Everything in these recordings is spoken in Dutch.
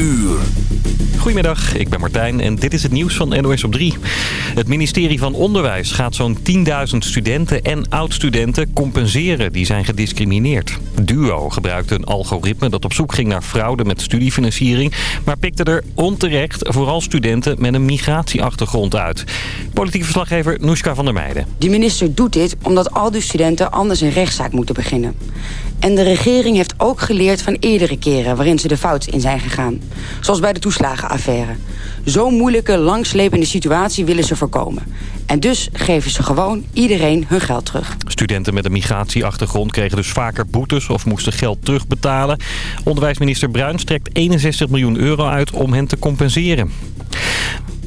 uur. Goedemiddag, ik ben Martijn en dit is het nieuws van NOS op 3. Het ministerie van Onderwijs gaat zo'n 10.000 studenten en oud-studenten compenseren die zijn gediscrimineerd. Duo gebruikte een algoritme dat op zoek ging naar fraude met studiefinanciering... maar pikte er onterecht vooral studenten met een migratieachtergrond uit. Politiek verslaggever Noeska van der Meijden. De minister doet dit omdat al die studenten anders een rechtszaak moeten beginnen. En de regering heeft ook geleerd van eerdere keren waarin ze de fout in zijn gegaan. Zoals bij de toeslagenaffaire. Zo'n moeilijke, langslepende situatie willen ze voorkomen. En dus geven ze gewoon iedereen hun geld terug. Studenten met een migratieachtergrond kregen dus vaker boetes of moesten geld terugbetalen. Onderwijsminister Bruins trekt 61 miljoen euro uit om hen te compenseren.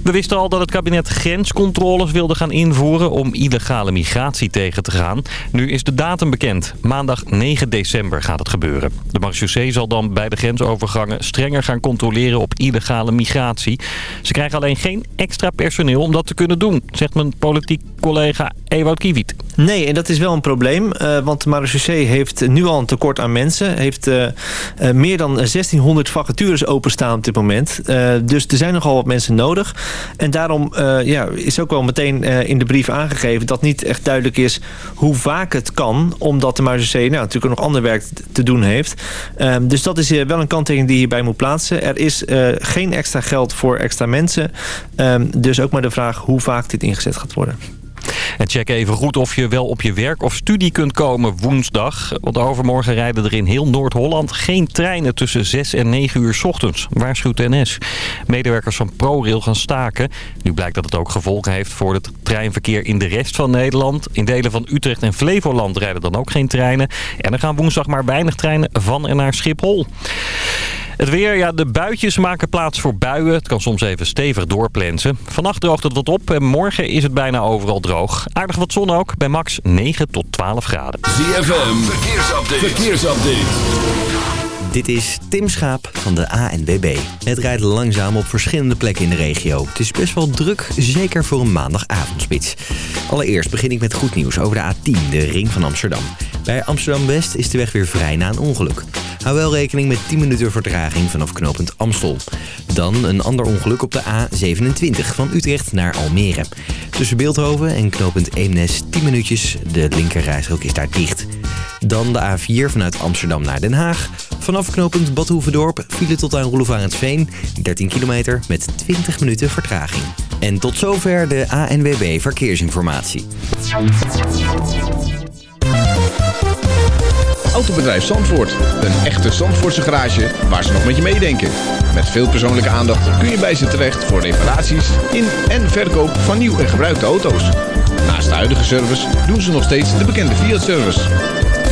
We wisten al dat het kabinet grenscontroles wilde gaan invoeren om illegale migratie tegen te gaan. Nu is de datum bekend. Maandag 9 december gaat het gebeuren. De marechaussee zal dan bij de grensovergangen strenger gaan controleren op illegale migratie. Ze krijgen alleen geen extra personeel om dat te kunnen doen, zegt mijn politiek collega Ewout Kiewiet. Nee, en dat is wel een probleem. Uh, want de marechaussee heeft nu al een tekort aan mensen. Heeft uh, uh, meer dan 1600 vacatures openstaan op dit moment. dus er zijn nogal wat mensen nodig. En daarom ja, is ook wel meteen in de brief aangegeven... dat niet echt duidelijk is hoe vaak het kan. Omdat de marechaussee nou, natuurlijk nog ander werk te doen heeft. dus dat is wel een kanttekening die hierbij moet plaatsen. Er is geen extra geld voor extra mensen. dus ook maar de vraag hoe vaak dit ingezet gaat worden. En check even goed of je wel op je werk of studie kunt komen woensdag. Want overmorgen rijden er in heel Noord-Holland geen treinen tussen 6 en 9 uur ochtends. Waarschuwt NS. Medewerkers van ProRail gaan staken. Nu blijkt dat het ook gevolgen heeft voor het treinverkeer in de rest van Nederland. In delen van Utrecht en Flevoland rijden dan ook geen treinen. En er gaan woensdag maar weinig treinen van en naar Schiphol. Het weer, ja, de buitjes maken plaats voor buien. Het kan soms even stevig doorplensen. Vannacht droogt het wat op en morgen is het bijna overal droog. Aardig wat zon ook, bij max 9 tot 12 graden. ZFM, verkeersupdate. verkeersupdate. Dit is Tim Schaap van de ANBB. Het rijdt langzaam op verschillende plekken in de regio. Het is best wel druk, zeker voor een maandagavondspits. Allereerst begin ik met goed nieuws over de A10, de ring van Amsterdam. Bij Amsterdam-West is de weg weer vrij na een ongeluk. Hou wel rekening met 10 minuten vertraging vanaf knooppunt Amstel. Dan een ander ongeluk op de A27 van Utrecht naar Almere. Tussen Beeldhoven en knooppunt Eemnes 10 minuutjes. De linkerrijstrook is daar dicht. Dan de A4 vanuit Amsterdam naar Den Haag. Vanaf knooppunt Badhoevedorp file tot aan Roelofarensveen. 13 kilometer met 20 minuten vertraging. En tot zover de ANWB Verkeersinformatie. Autobedrijf Zandvoort. Een echte Zandvoortse garage waar ze nog met je meedenken. Met veel persoonlijke aandacht kun je bij ze terecht voor reparaties in en verkoop van nieuw en gebruikte auto's. Naast de huidige service doen ze nog steeds de bekende Fiat-service.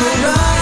to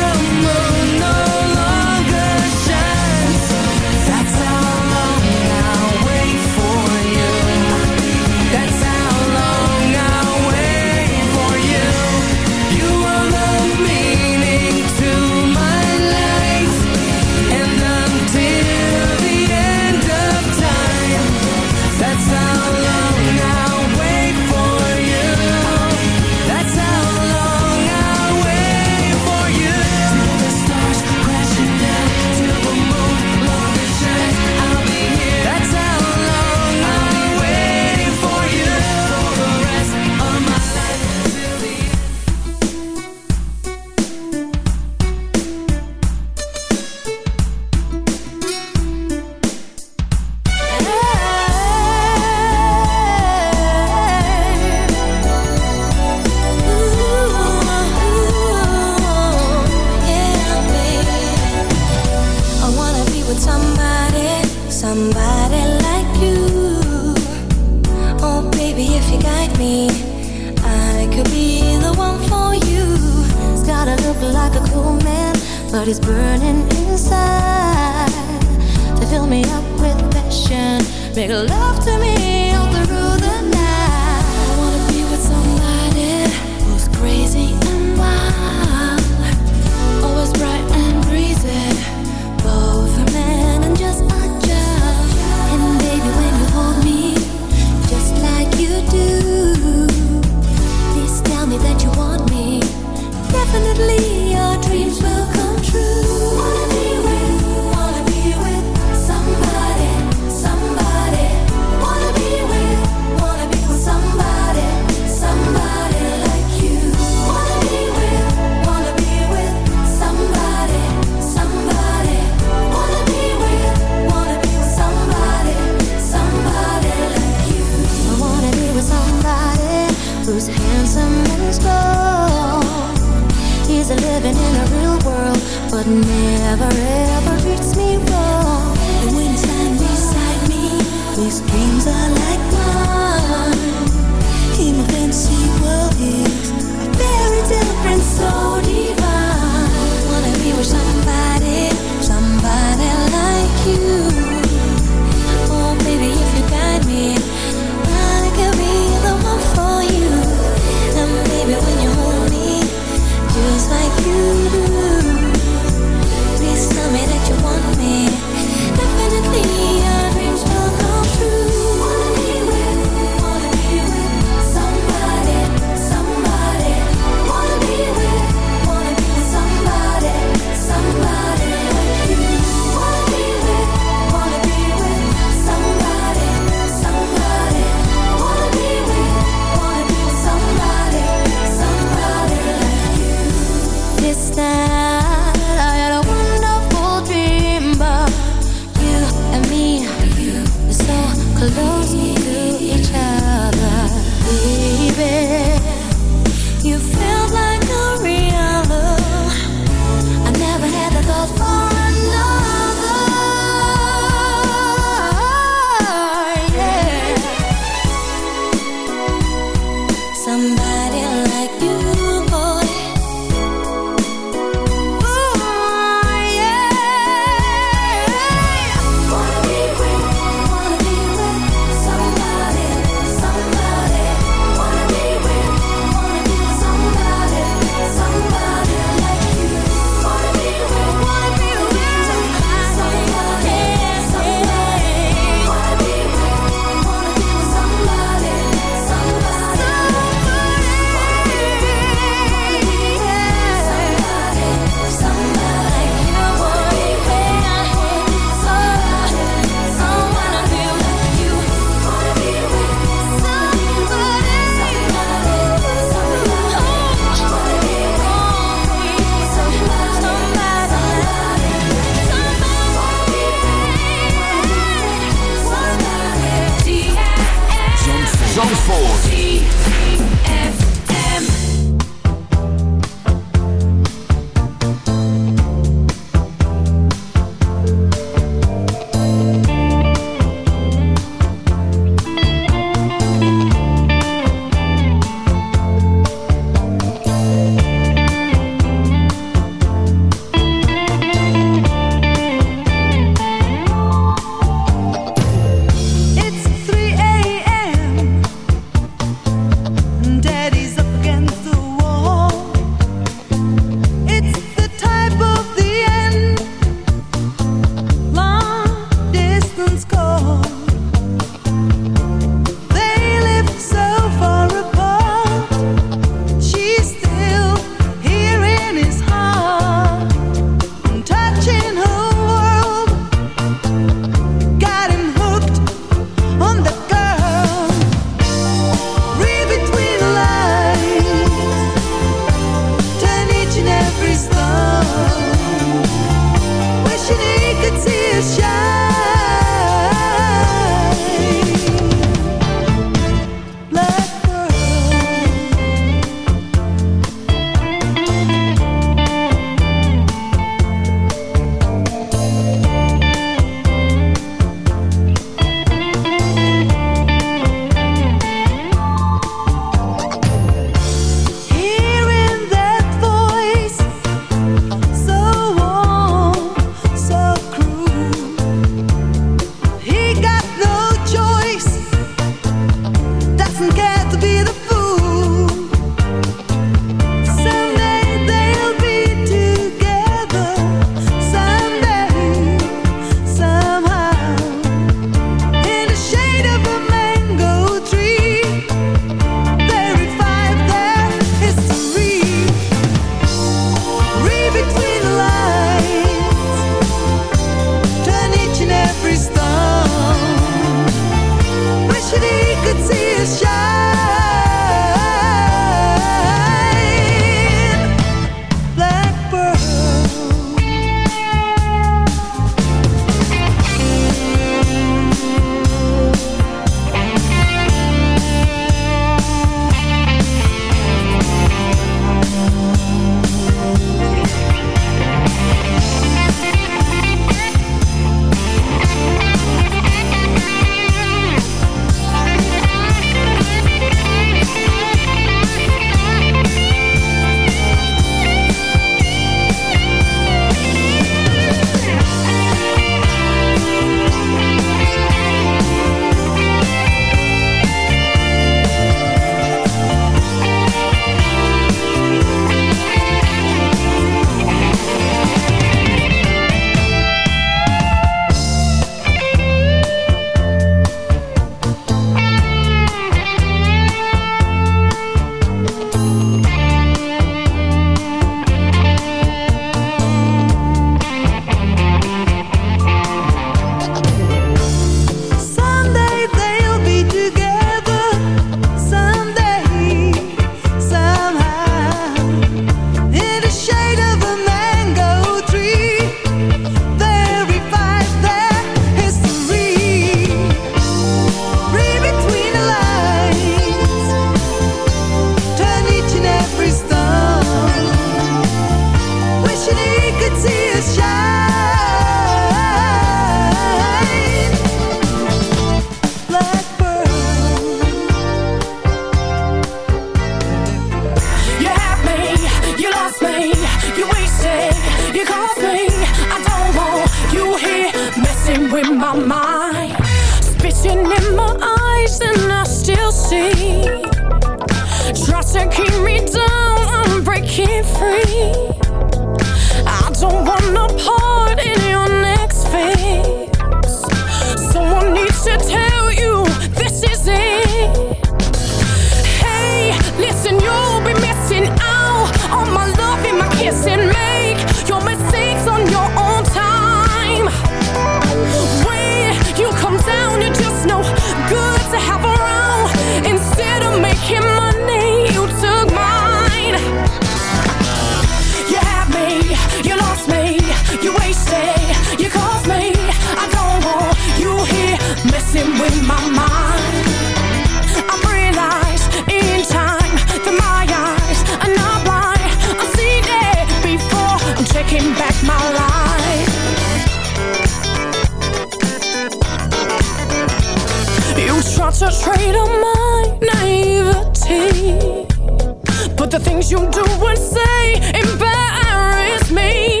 things you do and say embarrass me.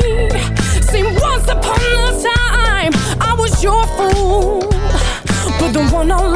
See, once upon a time, I was your fool. But the one I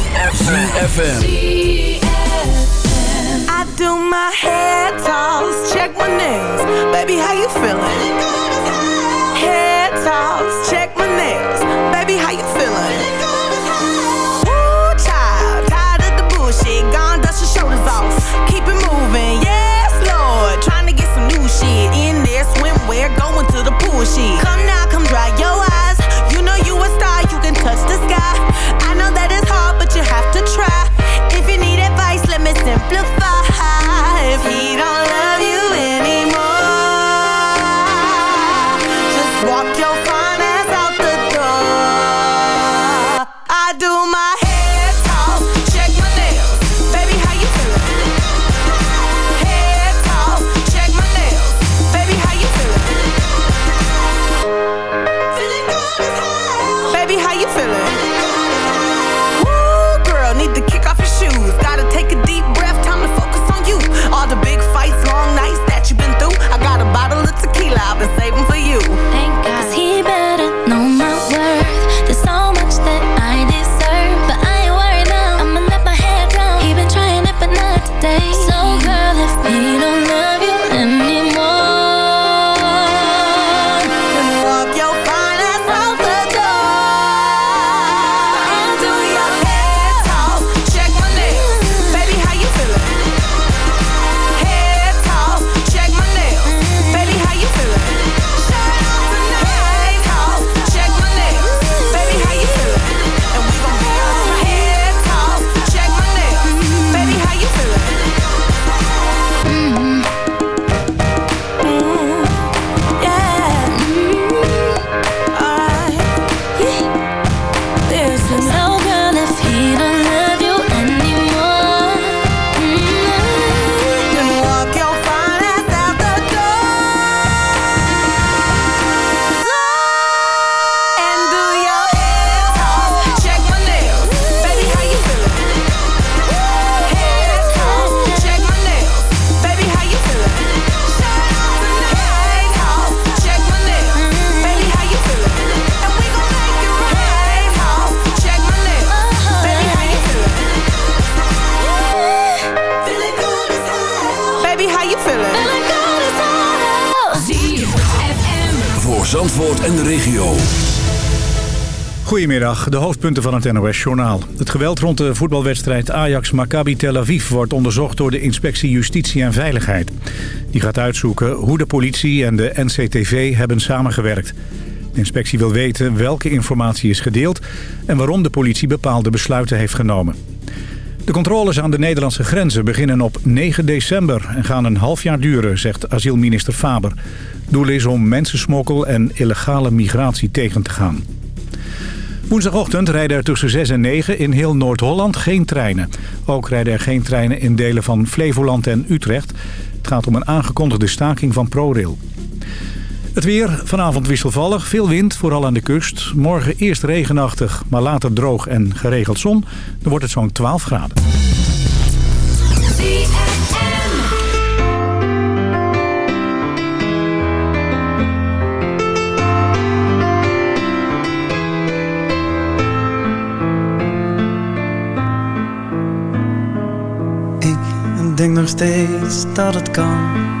CFFM I do my hair toss, check my nails. Baby, how you feeling? Hair toss, check my nails en de regio. Goedemiddag, de hoofdpunten van het NOS-journaal. Het geweld rond de voetbalwedstrijd Ajax-Maccabi Tel Aviv... wordt onderzocht door de Inspectie Justitie en Veiligheid. Die gaat uitzoeken hoe de politie en de NCTV hebben samengewerkt. De inspectie wil weten welke informatie is gedeeld... en waarom de politie bepaalde besluiten heeft genomen. De controles aan de Nederlandse grenzen beginnen op 9 december... en gaan een half jaar duren, zegt asielminister Faber. Doel is om mensensmokkel en illegale migratie tegen te gaan. Woensdagochtend rijden er tussen 6 en 9 in heel Noord-Holland geen treinen. Ook rijden er geen treinen in delen van Flevoland en Utrecht. Het gaat om een aangekondigde staking van ProRail. Het weer, vanavond wisselvallig, veel wind, vooral aan de kust. Morgen eerst regenachtig, maar later droog en geregeld zon. Dan wordt het zo'n 12 graden. Ik denk nog steeds dat het kan.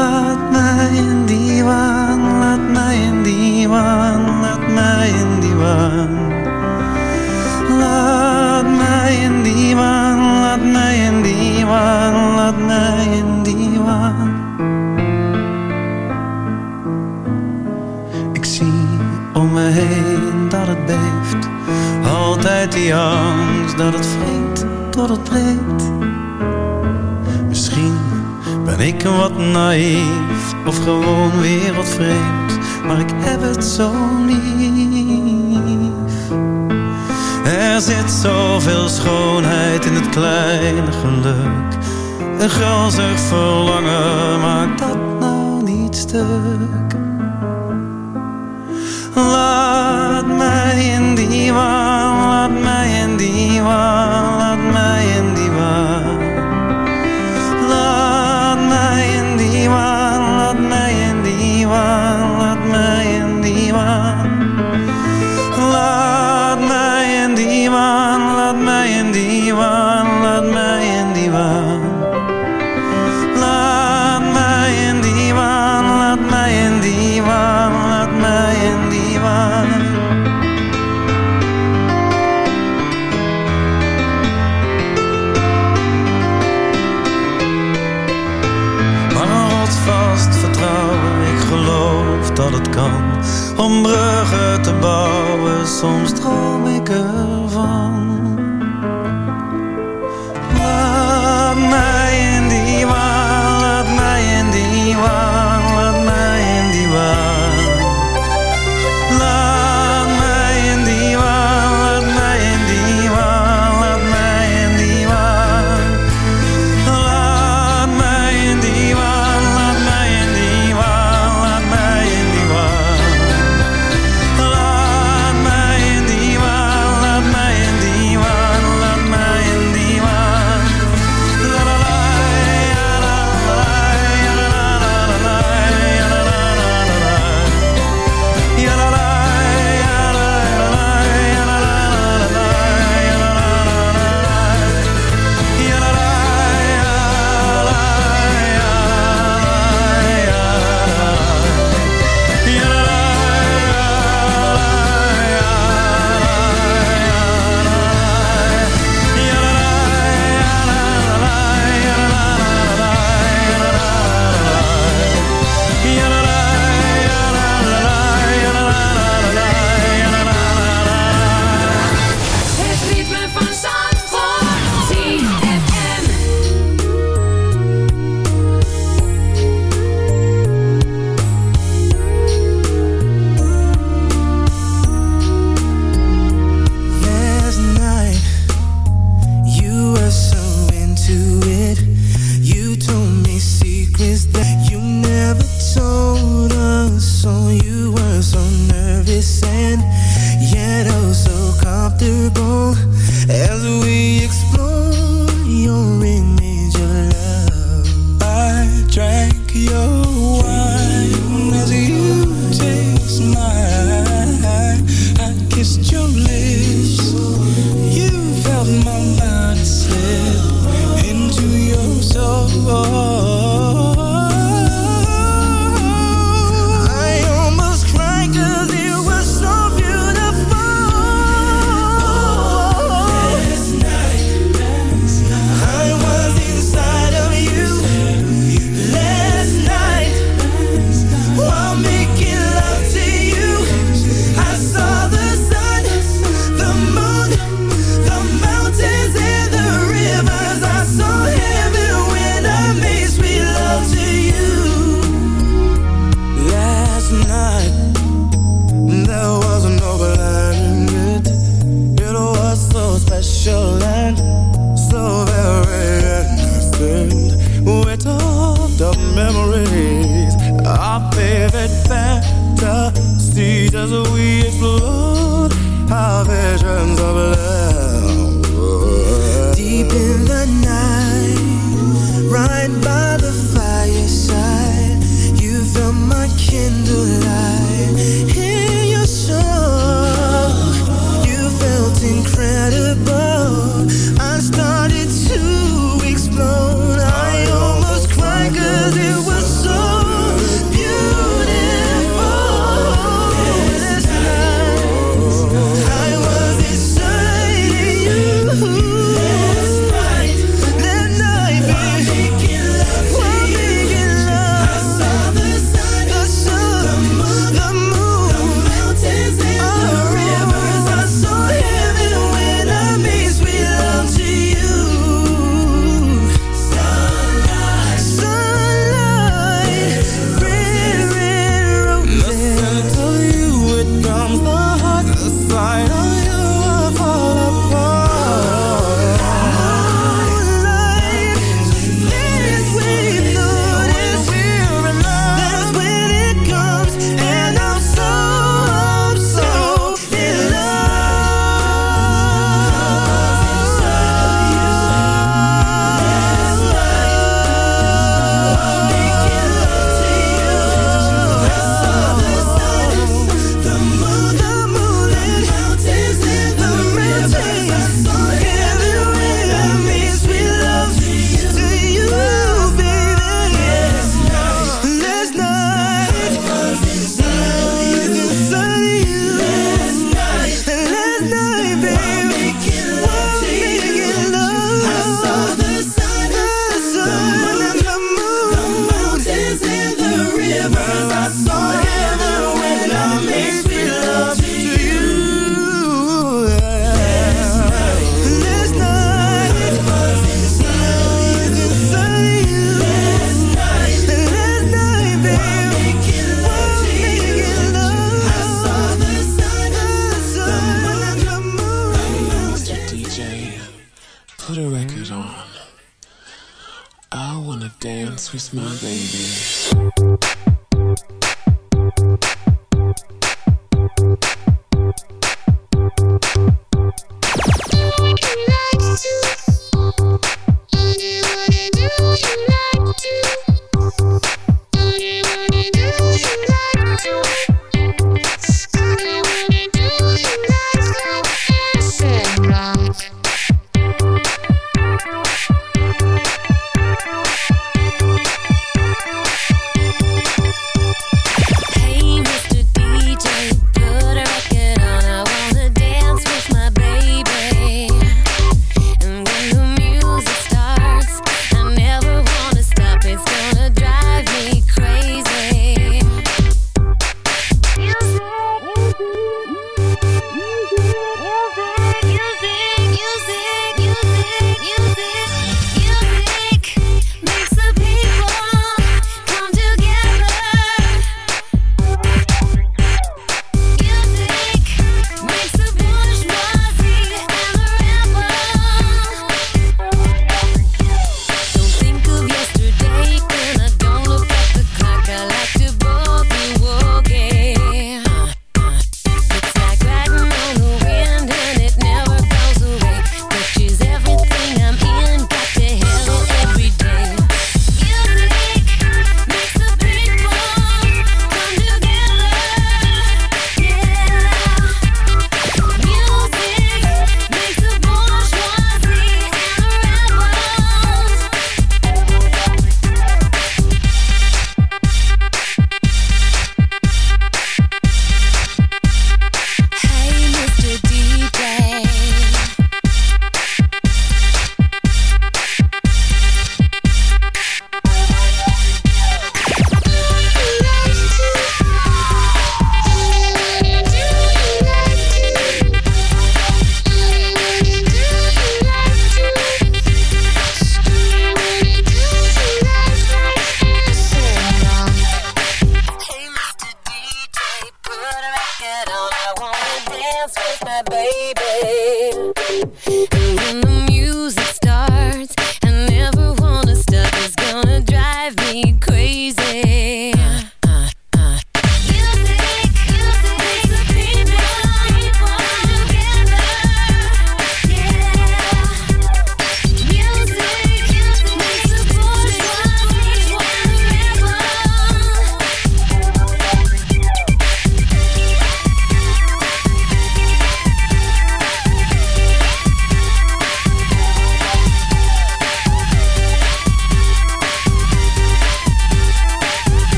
in the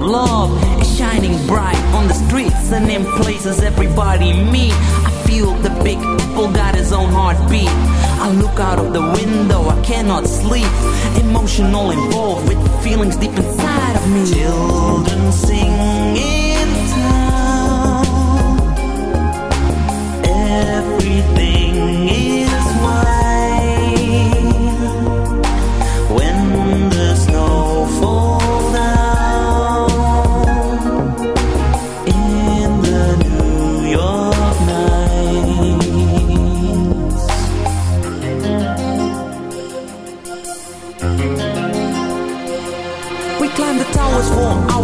love is shining bright on the streets and in places everybody meet. I feel the big apple got his own heartbeat. I look out of the window, I cannot sleep. Emotional involved with feelings deep inside of me. Children sing in town. Everything is wild.